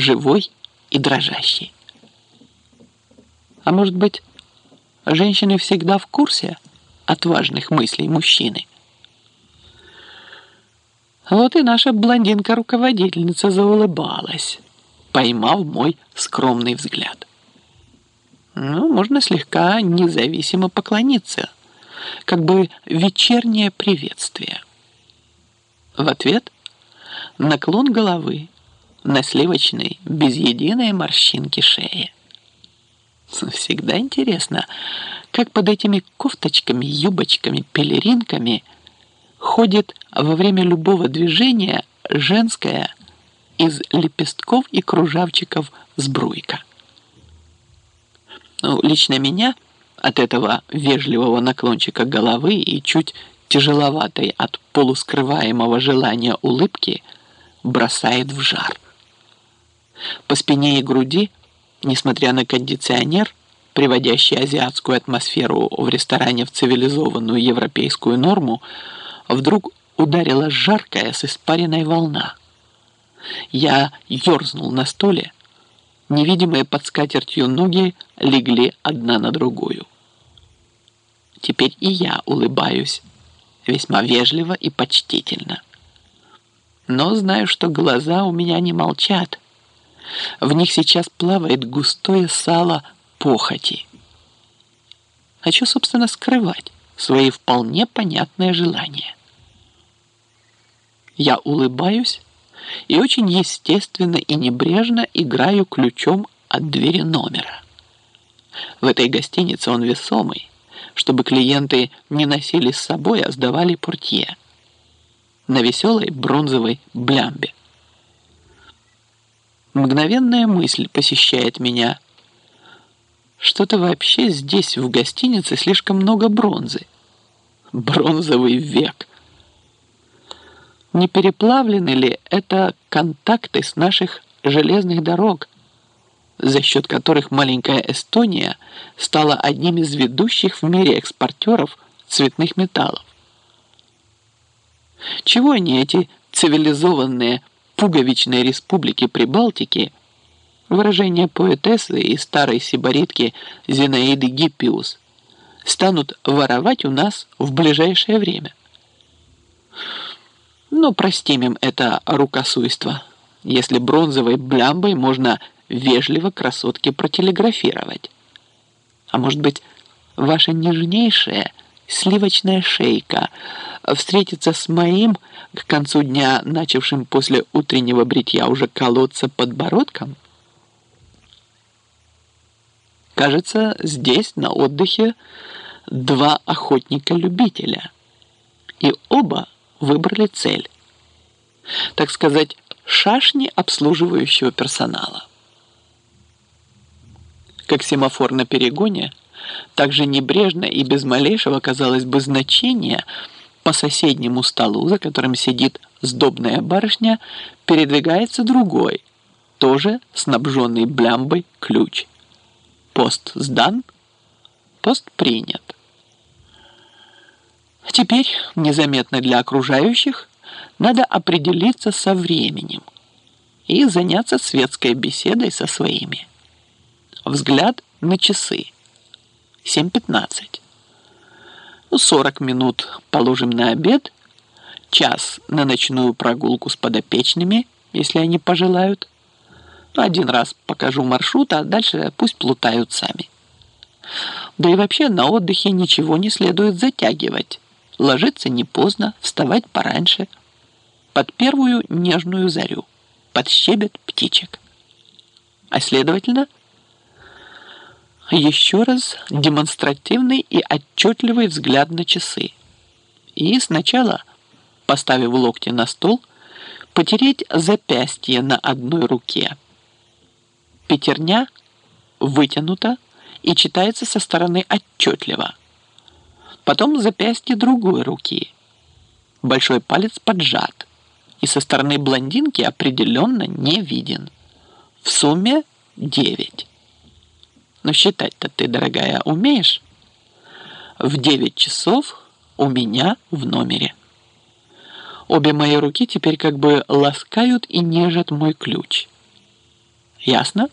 живой и дрожащий. А может быть, женщины всегда в курсе отважных мыслей мужчины? Вот и наша блондинка-руководительница заулыбалась, поймав мой скромный взгляд. Ну, можно слегка независимо поклониться, как бы вечернее приветствие. В ответ наклон головы на сливочной, без единой морщинки шеи. Всегда интересно, как под этими кофточками, юбочками, пелеринками ходит во время любого движения женская из лепестков и кружавчиков сбруйка. Ну, лично меня от этого вежливого наклончика головы и чуть тяжеловатой от полускрываемого желания улыбки бросает в жар. По спине и груди, несмотря на кондиционер, приводящий азиатскую атмосферу в ресторане в цивилизованную европейскую норму, вдруг ударила жаркая с испаренной волна. Я ерзнул на столе, невидимые под скатертью ноги легли одна на другую. Теперь и я улыбаюсь, весьма вежливо и почтительно. Но знаю, что глаза у меня не молчат. В них сейчас плавает густое сало похоти. Хочу, собственно, скрывать свои вполне понятные желания. Я улыбаюсь и очень естественно и небрежно играю ключом от двери номера. В этой гостинице он весомый, чтобы клиенты не носили с собой, а сдавали портье на веселой бронзовой блямбе. Мгновенная мысль посещает меня. Что-то вообще здесь, в гостинице, слишком много бронзы. Бронзовый век. Не переплавлены ли это контакты с наших железных дорог, за счет которых маленькая Эстония стала одним из ведущих в мире экспортеров цветных металлов? Чего они, эти цивилизованные пуговичные республики Прибалтики, выражение поэтессы и старой сибаритки Зинаиды Гиппиус, станут воровать у нас в ближайшее время? Но простим им это рукосуйство, если бронзовой блямбой можно вежливо красотке протелеграфировать. А может быть, ваша нежнейшая сливочная шейка встретится с моим к концу дня, начавшим после утреннего бритья уже колоться подбородком? Кажется, здесь на отдыхе два охотника-любителя. И оба – выбрали цель. Так сказать, шашни обслуживающего персонала. Как семафор на перегоне, так же небрежно и без малейшего, казалось бы, значения по соседнему столу, за которым сидит сдобная барышня, передвигается другой, тоже снабженный блямбой ключ. Пост сдан, пост принят. Теперь, незаметно для окружающих, надо определиться со временем и заняться светской беседой со своими. Взгляд на часы. 7.15. Ну, 40 минут положим на обед, час на ночную прогулку с подопечными, если они пожелают. Ну, один раз покажу маршрут, а дальше пусть плутают сами. Да и вообще на отдыхе ничего не следует затягивать ложиться не поздно, вставать пораньше, под первую нежную зарю, под щебет птичек. А следовательно, еще раз демонстративный и отчетливый взгляд на часы. И сначала, поставив локти на стол, потереть запястье на одной руке. Пятерня вытянута и читается со стороны отчетливо – потом запястье другой руки. Большой палец поджат и со стороны блондинки определенно не виден. В сумме девять. Но считать-то ты, дорогая, умеешь? В девять часов у меня в номере. Обе мои руки теперь как бы ласкают и нежат мой ключ. Ясно?